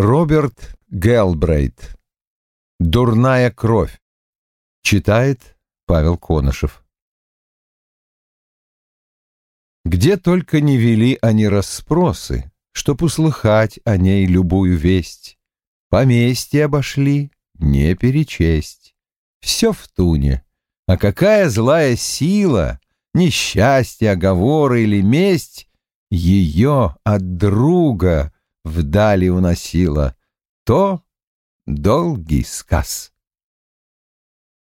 Роберт Гелбрейт. «Дурная кровь». Читает Павел Конышев. Где только не вели они расспросы, чтоб услыхать о ней любую весть. Поместье обошли, не перечесть. Все в туне. А какая злая сила, несчастье, оговоры или месть ее от друга вдали уносила, то долгий сказ.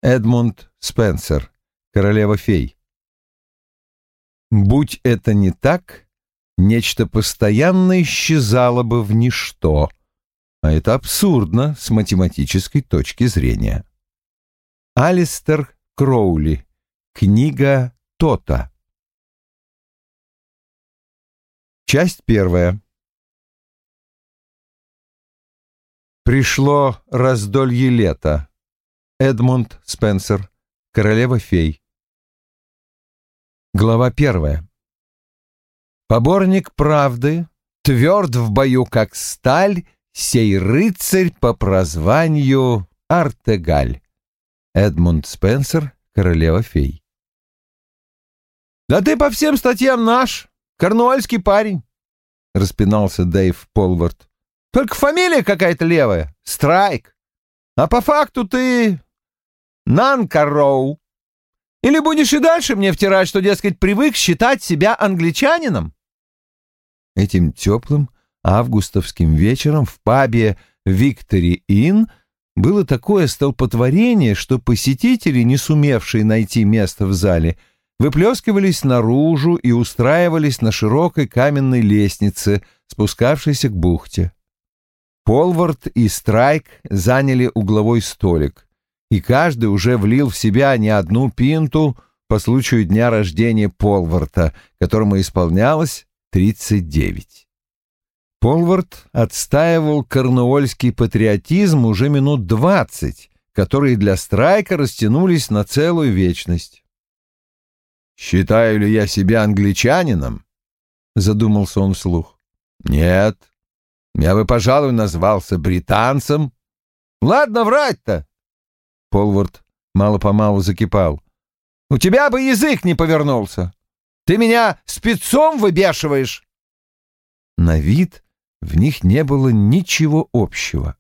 Эдмунд Спенсер, Королева-фей. Будь это не так, нечто постоянно исчезало бы в ничто, а это абсурдно с математической точки зрения. Алистер Кроули. Книга Тота. Часть первая. Пришло раздолье лета. Эдмунд Спенсер. Королева-фей. Глава первая. Поборник правды, тверд в бою, как сталь, сей рыцарь по прозванию Артегаль. Эдмунд Спенсер, Королева-фей. «Да ты по всем статьям наш, корнуольский парень», — распинался Дэйв Полвард. «Только фамилия какая-то левая, Страйк. А по факту ты Нанкароу. Или будешь и дальше мне втирать, что, дескать, привык считать себя англичанином?» Этим теплым августовским вечером в пабе «Виктори Inn» было такое столпотворение, что посетители, не сумевшие найти место в зале, выплескивались наружу и устраивались на широкой каменной лестнице, спускавшейся к бухте. Полвард и Страйк заняли угловой столик и каждый уже влил в себя не одну пинту по случаю дня рождения Полварта, которому исполнялось 39. Полвард отстаивал корнуольский патриотизм уже минут двадцать, которые для Страйка растянулись на целую вечность. «Считаю ли я себя англичанином?» — задумался он вслух. «Нет. Я бы, пожалуй, назвался британцем. Ладно врать-то. Полвард мало-помалу закипал. «У тебя бы язык не повернулся! Ты меня спецом выбешиваешь!» На вид в них не было ничего общего.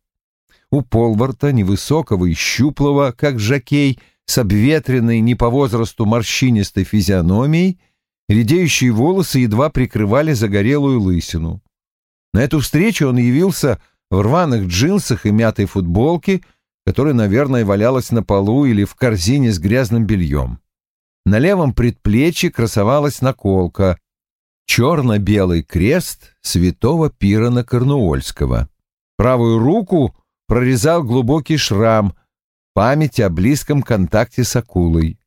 У Полварта, невысокого и щуплого, как жакей, с обветренной не по возрасту морщинистой физиономией, редеющие волосы едва прикрывали загорелую лысину. На эту встречу он явился в рваных джинсах и мятой футболке — которая, наверное, валялась на полу или в корзине с грязным бельем. На левом предплечье красовалась наколка — черно-белый крест святого Пирона Корнуольского. Правую руку прорезал глубокий шрам, память о близком контакте с акулой.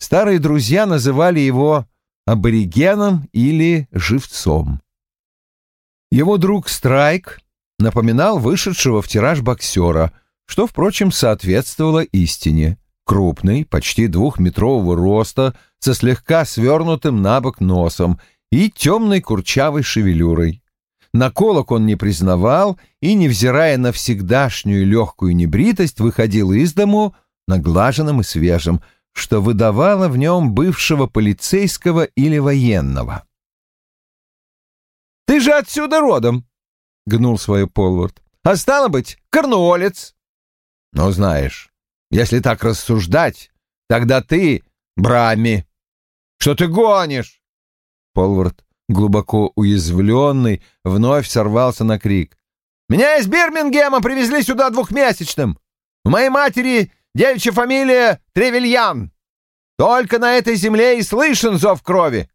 Старые друзья называли его аборигеном или живцом. Его друг Страйк напоминал вышедшего в тираж боксера — что, впрочем, соответствовало истине. Крупный, почти двухметрового роста, со слегка свернутым на бок носом и темной курчавой шевелюрой. Наколок он не признавал и, невзирая на всегдашнюю легкую небритость, выходил из дому наглаженным и свежим, что выдавало в нем бывшего полицейского или военного. «Ты же отсюда родом!» — гнул свою Полвард. «А стало быть, корнуолец!» Но знаешь, если так рассуждать, тогда ты Брами. Что ты гонишь? Полвард, глубоко уязвленный, вновь сорвался на крик. Меня из Бирмингема привезли сюда двухмесячным. У моей матери девичья фамилия Тревельян. Только на этой земле и слышен зов крови.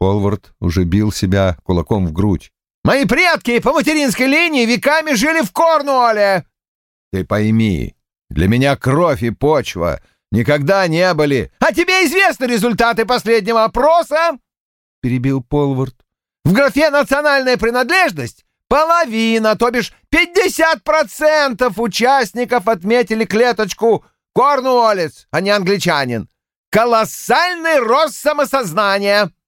Полвард уже бил себя кулаком в грудь. Мои предки по материнской линии веками жили в Корнуолле. Ты пойми, для меня кровь и почва никогда не были... — А тебе известны результаты последнего опроса? — перебил Полвард. — В графе «Национальная принадлежность» половина, то бишь 50% участников отметили клеточку «Корнуоллес», а не англичанин. Колоссальный рост самосознания. —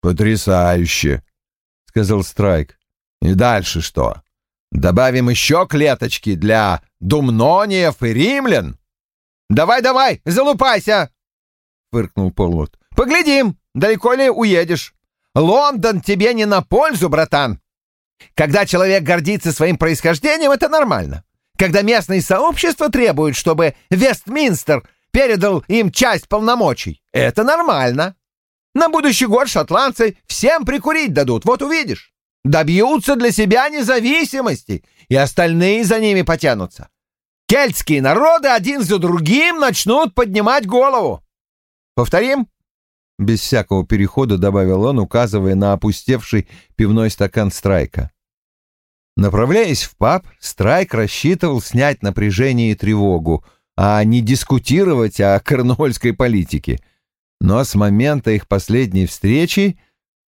Потрясающе, — сказал Страйк. — И дальше что? Добавим еще клеточки для думнониев и римлян. Давай-давай, залупайся, фыркнул Полвуд. Поглядим, далеко ли уедешь. Лондон тебе не на пользу, братан. Когда человек гордится своим происхождением, это нормально. Когда местные сообщества требуют, чтобы Вестминстер передал им часть полномочий, это нормально. На будущий год шотландцы всем прикурить дадут, вот увидишь. Добьются для себя независимости, и остальные за ними потянутся. Кельтские народы один за другим начнут поднимать голову. Повторим? Без всякого перехода добавил он, указывая на опустевший пивной стакан Страйка. Направляясь в паб, Страйк рассчитывал снять напряжение и тревогу, а не дискутировать о корнуольской политике. Но с момента их последней встречи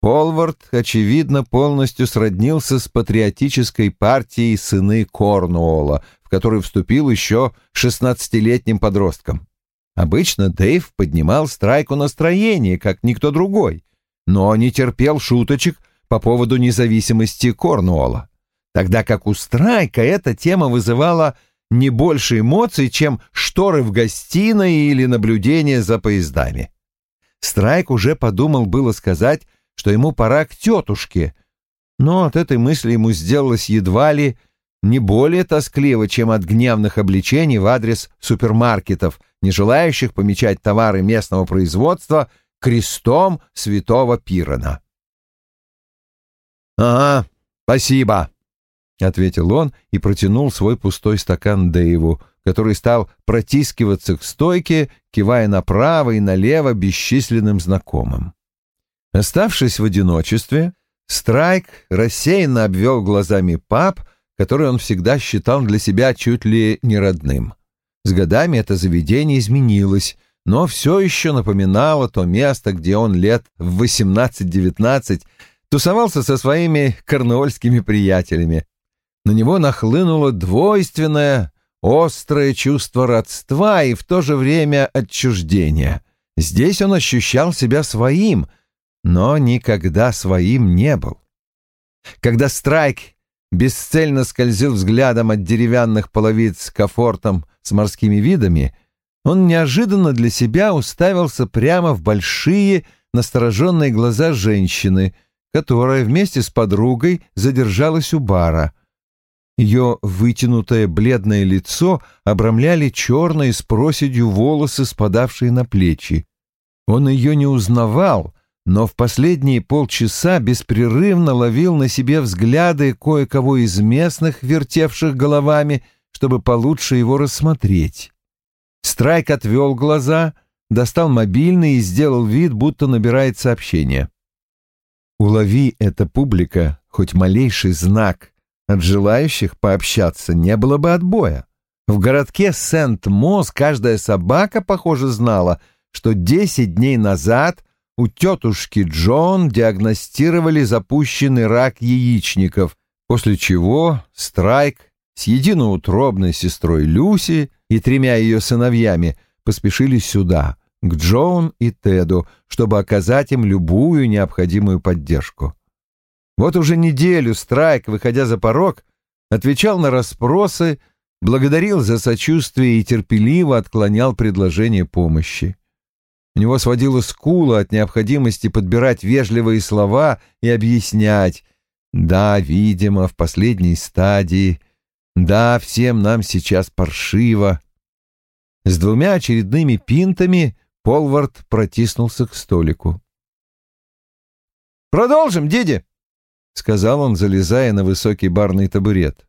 Полвард, очевидно, полностью сроднился с патриотической партией сыны Корнуола, в которую вступил еще шестнадцатилетним подростком. Обычно Дэйв поднимал страйку настроение, как никто другой, но не терпел шуточек по поводу независимости Корнуола, тогда как у страйка эта тема вызывала не больше эмоций, чем шторы в гостиной или наблюдение за поездами. Страйк уже подумал было сказать, что ему пора к тетушке, но от этой мысли ему сделалось едва ли не более тоскливо, чем от гневных обличений в адрес супермаркетов, не желающих помечать товары местного производства крестом святого Пирона. «Ага, спасибо», — ответил он и протянул свой пустой стакан Дэйву, который стал протискиваться к стойке, кивая направо и налево бесчисленным знакомым. Оставшись в одиночестве, Страйк рассеянно обвел глазами паб, который он всегда считал для себя чуть ли не родным. С годами это заведение изменилось, но все еще напоминало то место, где он лет в 18-19 тусовался со своими корнуольскими приятелями. На него нахлынуло двойственное, острое чувство родства и в то же время отчуждения. Здесь он ощущал себя своим — но никогда своим не был. Когда Страйк бесцельно скользил взглядом от деревянных половиц с комфортом с морскими видами, он неожиданно для себя уставился прямо в большие настороженные глаза женщины, которая вместе с подругой задержалась у бара. Ее вытянутое бледное лицо обрамляли черные с проседью волосы, спадавшие на плечи. Он ее не узнавал, но в последние полчаса беспрерывно ловил на себе взгляды кое-кого из местных, вертевших головами, чтобы получше его рассмотреть. Страйк отвел глаза, достал мобильный и сделал вид, будто набирает сообщение. Улови эта публика хоть малейший знак. От желающих пообщаться не было бы отбоя. В городке Сент-Моз каждая собака, похоже, знала, что десять дней назад у тетушки Джон диагностировали запущенный рак яичников, после чего Страйк с единоутробной сестрой Люси и тремя ее сыновьями поспешили сюда, к Джон и Теду, чтобы оказать им любую необходимую поддержку. Вот уже неделю Страйк, выходя за порог, отвечал на расспросы, благодарил за сочувствие и терпеливо отклонял предложение помощи. У него сводила скула от необходимости подбирать вежливые слова и объяснять. Да, видимо, в последней стадии. Да, всем нам сейчас паршиво. С двумя очередными пинтами Полвард протиснулся к столику. «Продолжим, Диди!» — сказал он, залезая на высокий барный табурет.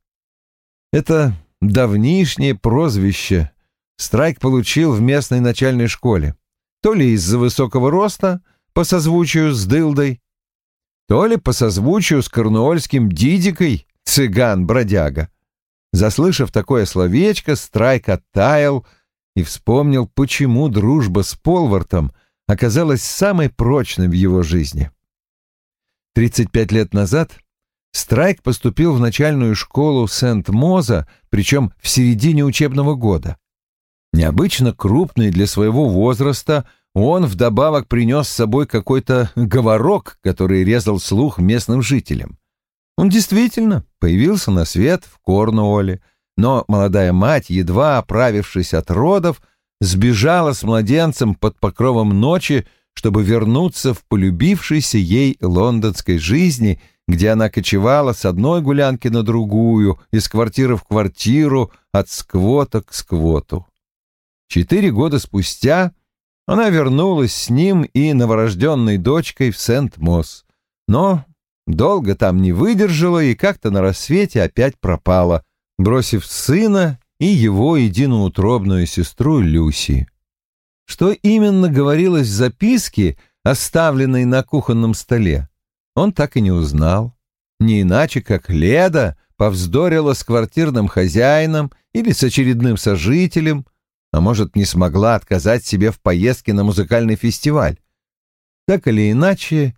Это давнишнее прозвище Страйк получил в местной начальной школе то ли из-за высокого роста, по созвучию с дылдой, то ли по созвучию с корнуольским дидикой, цыган-бродяга. Заслышав такое словечко, Страйк оттаял и вспомнил, почему дружба с Полвартом оказалась самой прочной в его жизни. 35 лет назад Страйк поступил в начальную школу Сент-Моза, причем в середине учебного года. Необычно крупный для своего возраста, он вдобавок принес с собой какой-то говорок, который резал слух местным жителям. Он действительно появился на свет в Корнуолле, но молодая мать, едва оправившись от родов, сбежала с младенцем под покровом ночи, чтобы вернуться в полюбившейся ей лондонской жизни, где она кочевала с одной гулянки на другую, из квартиры в квартиру, от сквота к сквоту. Четыре года спустя она вернулась с ним и новорожденной дочкой в Сент-Мосс, но долго там не выдержала и как-то на рассвете опять пропала, бросив сына и его единоутробную сестру Люси. Что именно говорилось в записке, оставленной на кухонном столе, он так и не узнал. Не иначе, как Леда повздорила с квартирным хозяином или с очередным сожителем, а может, не смогла отказать себе в поездке на музыкальный фестиваль. Так или иначе,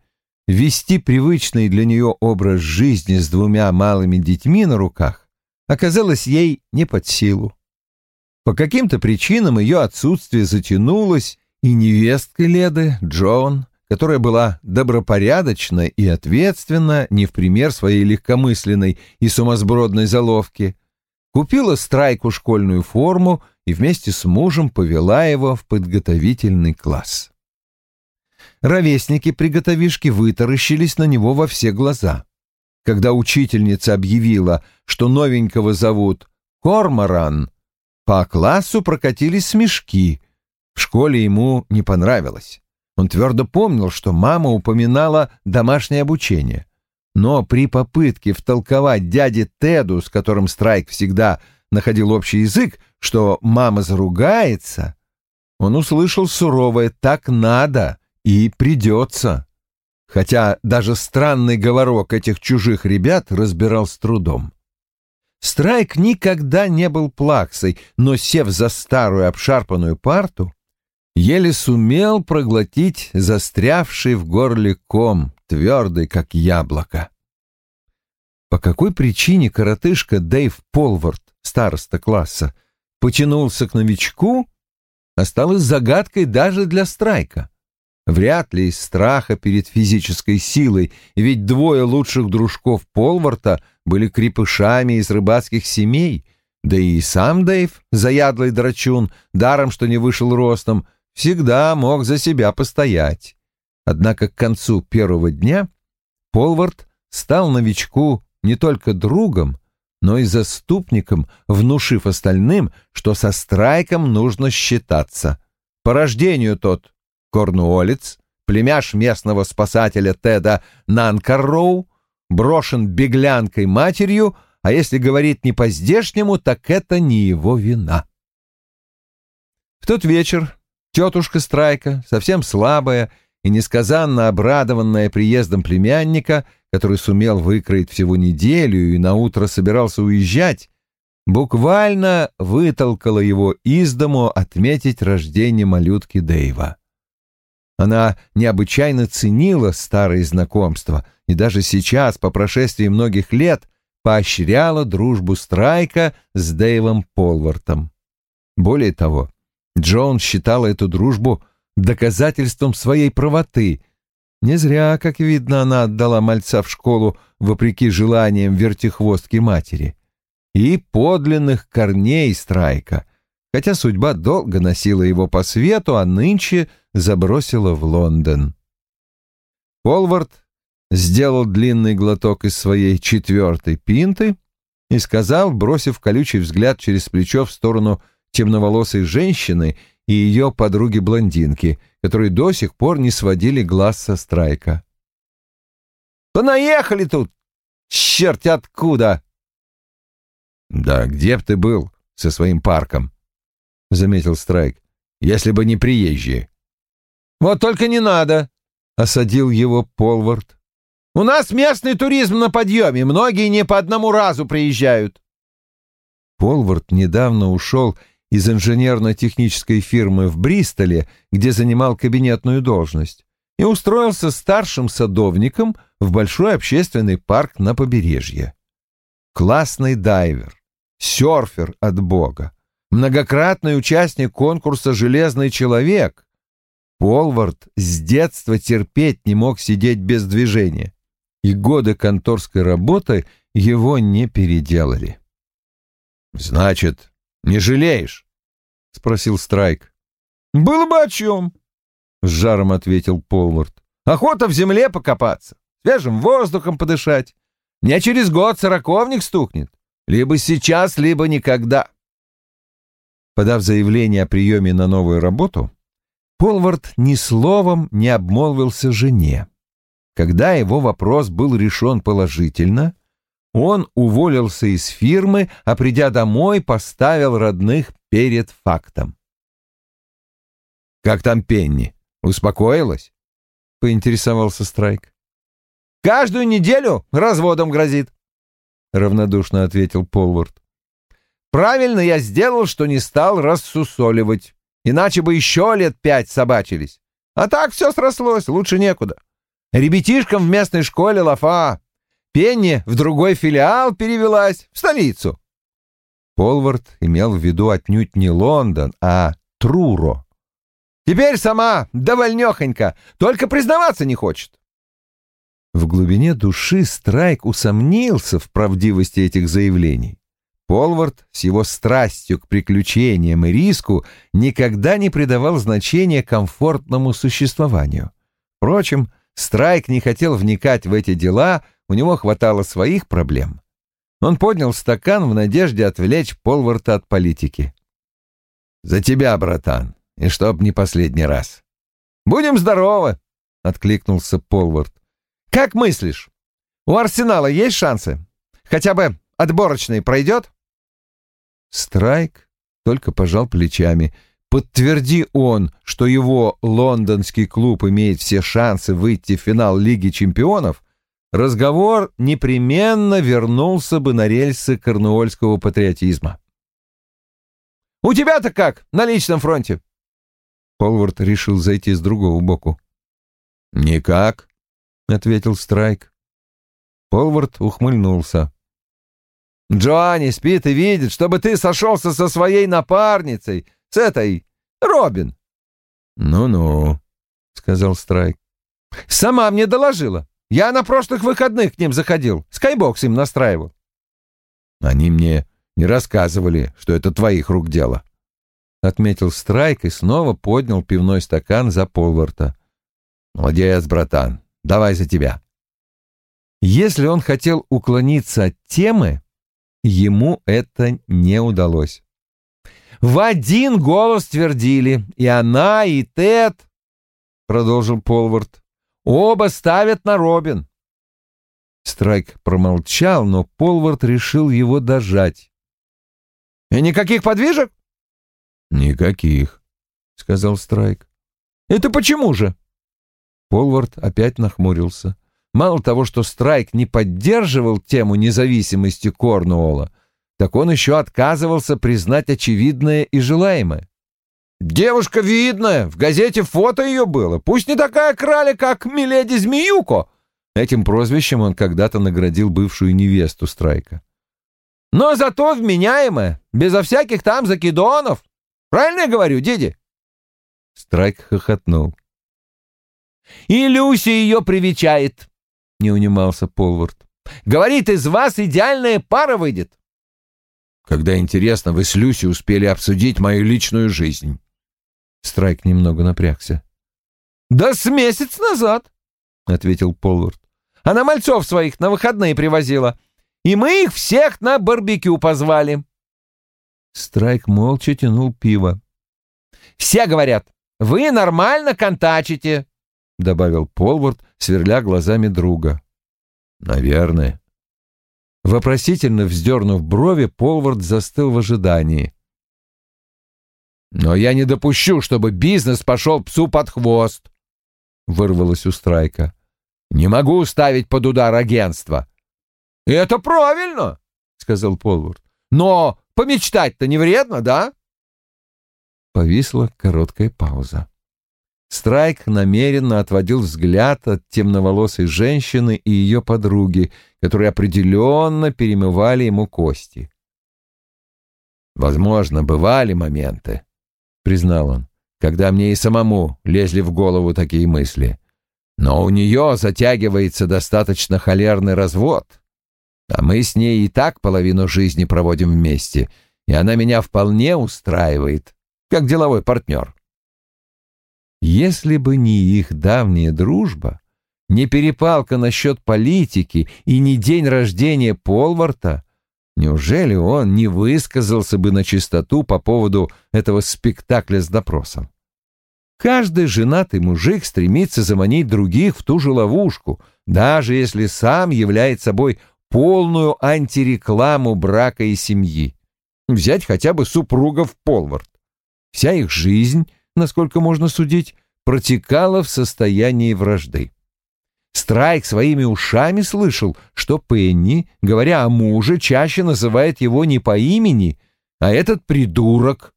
вести привычный для нее образ жизни с двумя малыми детьми на руках оказалось ей не под силу. По каким-то причинам ее отсутствие затянулось, и невестка Леды, Джон, которая была добропорядочна и ответственна, не в пример своей легкомысленной и сумасбродной заловки, купила страйку школьную форму и вместе с мужем повела его в подготовительный класс. Ровесники приготовишки вытаращились на него во все глаза. Когда учительница объявила, что новенького зовут Корморан, по классу прокатились смешки. В школе ему не понравилось. Он твердо помнил, что мама упоминала домашнее обучение. Но при попытке втолковать дяде Теду, с которым Страйк всегда находил общий язык, что мама заругается, он услышал суровое «так надо» и «придется». Хотя даже странный говорок этих чужих ребят разбирал с трудом. Страйк никогда не был плаксой, но, сев за старую обшарпанную парту, еле сумел проглотить застрявший в горле ком, твердый, как яблоко. По какой причине коротышка Дэйв Полвард, староста класса, потянулся к новичку, осталось загадкой даже для Страйка. Вряд ли из страха перед физической силой, ведь двое лучших дружков Полварта были крепышами из рыбацких семей, да и сам Дэйв, заядлый драчун, даром что не вышел ростом, всегда мог за себя постоять. Однако к концу первого дня Полвард стал новичку не только другом, но и заступником, внушив остальным, что со страйком нужно считаться. По рождению тот корнуолец, племяш местного спасателя Теда Нанкарроу, брошен беглянкой матерью, а если говорить не по-здешнему, так это не его вина. В тот вечер тетушка Страйка, совсем слабая и несказанно обрадованная приездом племянника, который сумел выкроить всего неделю и наутро собирался уезжать, буквально вытолкала его из дому отметить рождение малютки Дэйва. Она необычайно ценила старые знакомства и даже сейчас, по прошествии многих лет, поощряла дружбу Страйка с Дэйвом Полвартом. Более того, Джон считала эту дружбу доказательством своей правоты. Не зря, как видно, она отдала мальца в школу вопреки желаниям вертихвостки матери. И подлинных корней Страйка, хотя судьба долго носила его по свету, а нынче забросила в Лондон. Полвард сделал длинный глоток из своей четвертой пинты и сказал, бросив колючий взгляд через плечо в сторону темноволосой женщины и ее подруги-блондинки, которые до сих пор не сводили глаз со страйка. «Понаехали тут! Черт откуда!» «Да где б ты был со своим парком?» — заметил Страйк. «Если бы не приезжие». «Вот только не надо», — осадил его Полвард. «У нас местный туризм на подъеме, многие не по одному разу приезжают». Полвард недавно ушел из инженерно-технической фирмы в Бристоле, где занимал кабинетную должность, и устроился старшим садовником в большой общественный парк на побережье. Классный дайвер, серфер от бога, многократный участник конкурса «Железный человек». Полвард с детства терпеть не мог сидеть без движения. и годы конторской работы его не переделали. «Значит, не жалеешь?» — спросил Страйк. «Было бы о чем», — с жаром ответил Полвард. «Охота в земле покопаться, свежим воздухом подышать. Мне через год сороковник стукнет. Либо сейчас, либо никогда». Подав заявление о приеме на новую работу, Полвард ни словом не обмолвился жене. Когда его вопрос был решен положительно, он уволился из фирмы, а придя домой, поставил родных перед фактом. «Как там Пенни? Успокоилась?» — поинтересовался Страйк. «Каждую неделю разводом грозит», — равнодушно ответил Полвард. «Правильно я сделал, что не стал рассусоливать, иначе бы еще лет пять собачились. А так все срослось, лучше некуда. Ребятишкам в местной школе лафа. Пенни в другой филиал перевелась, в столицу». Полвард имел в виду отнюдь не Лондон, а Труро. «Теперь сама, довольнёхонько, только признаваться не хочет». В глубине души Страйк усомнился в правдивости этих заявлений. Полвард с его страстью к приключениям и риску никогда не придавал значения комфортному существованию. Впрочем, Страйк не хотел вникать в эти дела, у него хватало своих проблем. Он поднял стакан в надежде отвлечь Полварта от политики. «За тебя, братан, и чтоб не последний раз». «Будем здоровы!» — откликнулся Полвард. «Как мыслишь, у Арсенала есть шансы? Хотя бы отборочный пройдет?» Страйк только пожал плечами. Подтверди он, что его лондонский клуб имеет все шансы выйти в финал Лиги чемпионов, разговор непременно вернулся бы на рельсы корнуольского патриотизма. «У тебя-то как на личном фронте?» Полвард решил зайти с другого боку. «Никак», — ответил Страйк. Полвард ухмыльнулся. «Джоанни спит и видит, чтобы ты сошелся со своей напарницей, с этой, Робин». «Ну-ну», — сказал Страйк. «Сама мне доложила. Я на прошлых выходных к ним заходил, скайбокс им настраивал. Они мне не рассказывали, что это твоих рук дело. Отметил Страйк и снова поднял пивной стакан за полворта. Молодец, братан, давай за тебя. Если он хотел уклониться от темы, ему это не удалось. В один голос твердили, и она, и Тед, продолжил Полвард. Оба ставят на Робин. Страйк промолчал, но Полвард решил его дожать. «И никаких подвижек?» «Никаких», — сказал Страйк. «Это почему же?» Полвард опять нахмурился. Мало того, что Страйк не поддерживал тему независимости Корнуолла, так он еще отказывался признать очевидное и желаемое. Девушка видная, в газете фото ее было. Пусть не такая краля, как Миледи Змеюко. Этим прозвищем он когда-то наградил бывшую невесту Страйка. Но зато вменяемая, безо всяких там закидонов. Правильно я говорю, Диди? Страйк хохотнул. «И Люся ее привечает», — не унимался Полвард. «Говорит, из вас идеальная пара выйдет». «Когда интересно, вы с Люси успели обсудить мою личную жизнь». Страйк немного напрягся. «Да с месяц назад», — ответил Полвард. «Она мальцов своих на выходные привозила, и мы их всех на барбекю позвали». Страйк молча тянул пиво. «Все говорят, вы нормально контачите», — добавил Полвард, сверля глазами друга. «Наверное». Вопросительно вздернув брови, Полвард застыл в ожидании. «Но я не допущу, чтобы бизнес пошел псу под хвост», — вырвалось у Страйка. «Не могу ставить под удар агентство». «Это правильно», — сказал Полвард. «Но помечтать-то не вредно, да?» Повисла короткая пауза. Страйк намеренно отводил взгляд от темноволосой женщины и ее подруги, которые определенно перемывали ему кости. Возможно, бывали моменты, признал он, когда мне и самому лезли в голову такие мысли. Но у нее затягивается достаточно холерный развод, а мы с ней и так половину жизни проводим вместе, и она меня вполне устраивает, как деловой партнер. Если бы не их давняя дружба, не перепалка насчет политики и не день рождения Полварта, неужели он не высказался бы на чистоту по поводу этого спектакля с допросом? Каждый женатый мужик стремится заманить других в ту же ловушку, даже если сам является собой полную антирекламу брака и семьи. Взять хотя бы супругов Полвард. Вся их жизнь, насколько можно судить, протекала в состоянии вражды. Страйк своими ушами слышал, что Пенни, говоря о муже, чаще называет его не по имени, а этот придурок.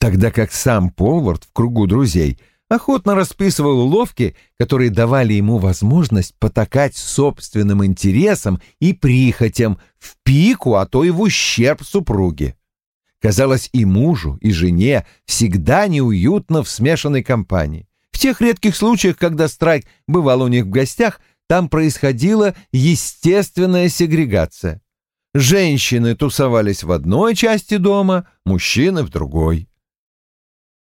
Тогда как сам Полвард в кругу друзей охотно расписывал уловки, которые давали ему возможность потакать собственным интересам и прихотям в пику, а то и в ущерб супруге. Казалось, и мужу, и жене всегда неуютно в смешанной компании. В тех редких случаях, когда Страйк бывал у них в гостях, там происходила естественная сегрегация. Женщины тусовались в одной части дома, мужчины в другой.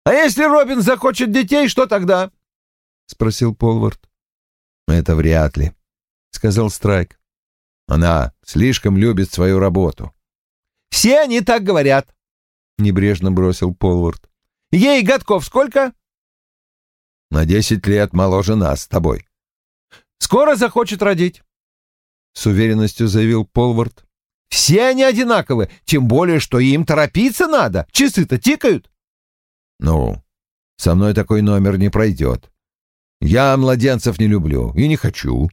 «А если Робин захочет детей, что тогда?» — спросил Полвард. «Это вряд ли», — сказал Страйк. «Она слишком любит свою работу». «Все они так говорят», — небрежно бросил Полвард. «Ей годков сколько?» На десять лет моложе нас с тобой. Скоро захочет родить, — с уверенностью заявил Полвард. Все они одинаковы, тем более, что им торопиться надо. Часы-то тикают. Ну, со мной такой номер не пройдет. Я младенцев не люблю и не хочу.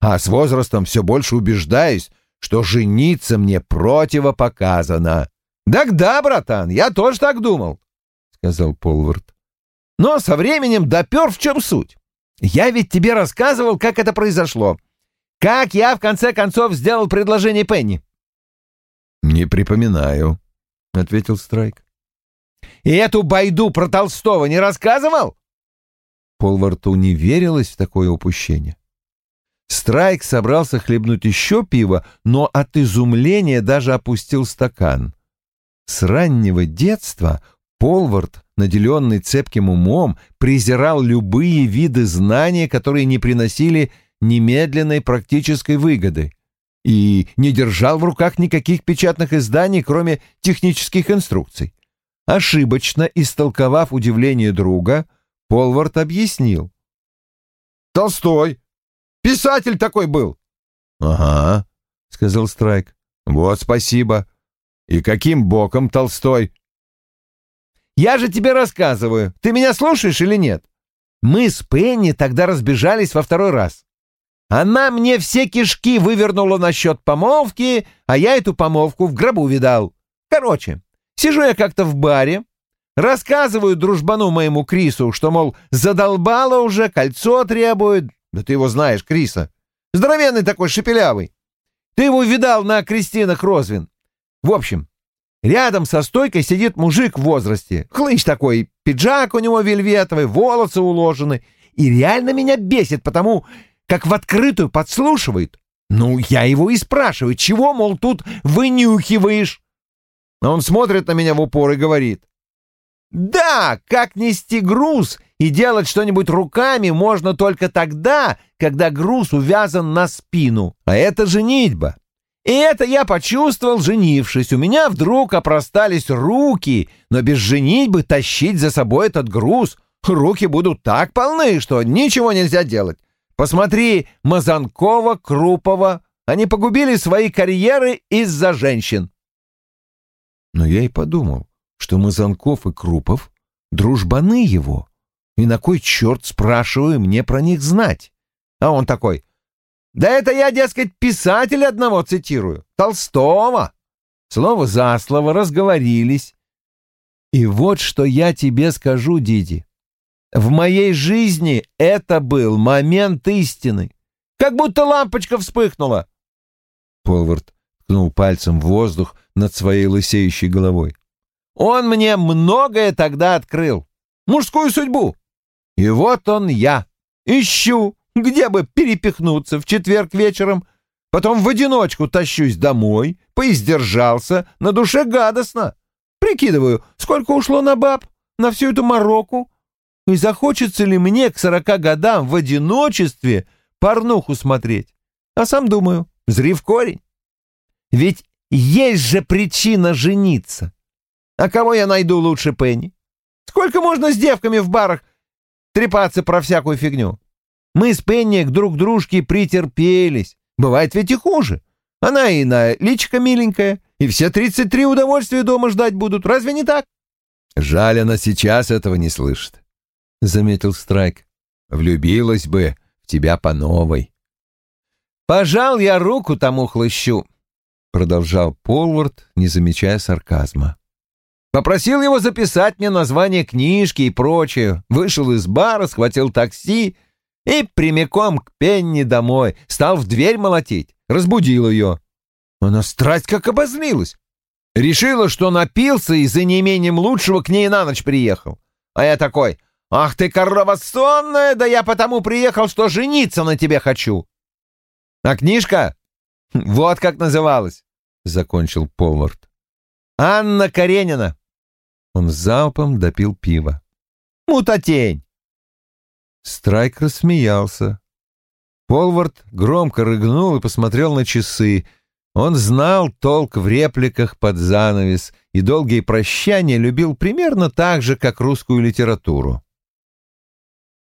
А с возрастом все больше убеждаюсь, что жениться мне противопоказано. «Так да, братан, я тоже так думал», — сказал Полвард но со временем допер, в чем суть. Я ведь тебе рассказывал, как это произошло. Как я, в конце концов, сделал предложение Пенни. «Не припоминаю», — ответил Страйк. «И эту байду про Толстого не рассказывал?» Полварту не верилось в такое упущение. Страйк собрался хлебнуть еще пиво, но от изумления даже опустил стакан. С раннего детства Полвард наделенный цепким умом, презирал любые виды знания, которые не приносили немедленной практической выгоды, и не держал в руках никаких печатных изданий, кроме технических инструкций. Ошибочно истолковав удивление друга, Полвард объяснил. «Толстой! Писатель такой был!» «Ага», — сказал Страйк. «Вот спасибо. И каким боком Толстой я же тебе рассказываю. Ты меня слушаешь или нет? Мы с Пенни тогда разбежались во второй раз. Она мне все кишки вывернула насчет помолвки, а я эту помолвку в гробу видал. Короче, сижу я как-то в баре, рассказываю дружбану моему Крису, что, мол, задолбала уже, кольцо требует. Да ты его знаешь, Криса. Здоровенный такой, шепелявый. Ты его видал на Кристинах Розвин. В общем, Рядом со стойкой сидит мужик в возрасте. Хлыщ такой, пиджак у него вельветовый, волосы уложены. И реально меня бесит, потому как в открытую подслушивает. Ну, я его и спрашиваю, чего, мол, тут вынюхиваешь? А он смотрит на меня в упор и говорит. Да, как нести груз и делать что-нибудь руками можно только тогда, когда груз увязан на спину. А это женитьба. И это я почувствовал, женившись. У меня вдруг опростались руки, но без женитьбы тащить за собой этот груз. Руки будут так полны, что ничего нельзя делать. Посмотри, Мазанкова, Крупова. Они погубили свои карьеры из-за женщин. Но я и подумал, что Мазанков и Крупов — дружбаны его. И на кой черт, спрашиваю, мне про них знать? А он такой, да это я, дескать, писателя одного цитирую, Толстого. Слово за слово разговорились. И вот что я тебе скажу, Диди. В моей жизни это был момент истины. Как будто лампочка вспыхнула. Полвард ткнул пальцем в воздух над своей лысеющей головой. Он мне многое тогда открыл. Мужскую судьбу. И вот он я. ищу, где бы перепихнуться в четверг вечером, потом в одиночку тащусь домой, поиздержался, на душе гадостно. Прикидываю, сколько ушло на баб, на всю эту мороку, и захочется ли мне к сорока годам в одиночестве порнуху смотреть. А сам думаю, зри в корень. Ведь есть же причина жениться. А кого я найду лучше Пенни? Сколько можно с девками в барах трепаться про всякую фигню? Мы с Пенни к друг дружке претерпелись. Бывает ведь и хуже. Она и на личико миленькая, и все тридцать три удовольствия дома ждать будут. Разве не так? Жаль, она сейчас этого не слышит, — заметил Страйк. Влюбилась бы в тебя по новой. Пожал я руку тому хлыщу, — продолжал Полвард, не замечая сарказма. Попросил его записать мне название книжки и прочее. Вышел из бара, схватил такси и прямиком к Пенни домой. Стал в дверь молотить, разбудил ее. Она страсть как обозлилась. Решила, что напился и за неимением лучшего к ней на ночь приехал. А я такой, ах ты корова сонная, да я потому приехал, что жениться на тебе хочу. А книжка? Вот как называлась, — закончил Полвард. Анна Каренина. Он залпом допил пиво. «Мутатень!» Страйк рассмеялся. Полвард громко рыгнул и посмотрел на часы. Он знал толк в репликах под занавес и долгие прощания любил примерно так же, как русскую литературу.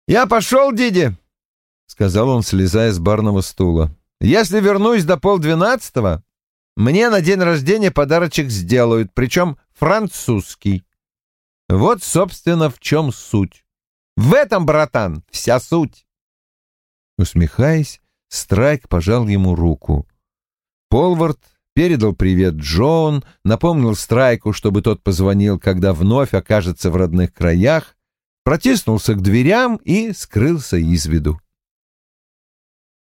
«Я пошел, Диди!» — сказал он, слезая с барного стула. «Если вернусь до полдвенадцатого, мне на день рождения подарочек сделают, причем французский. Вот, собственно, в чем суть. В этом, братан, вся суть. Усмехаясь, Страйк пожал ему руку. Полвард передал привет Джон, напомнил Страйку, чтобы тот позвонил, когда вновь окажется в родных краях, протиснулся к дверям и скрылся из виду.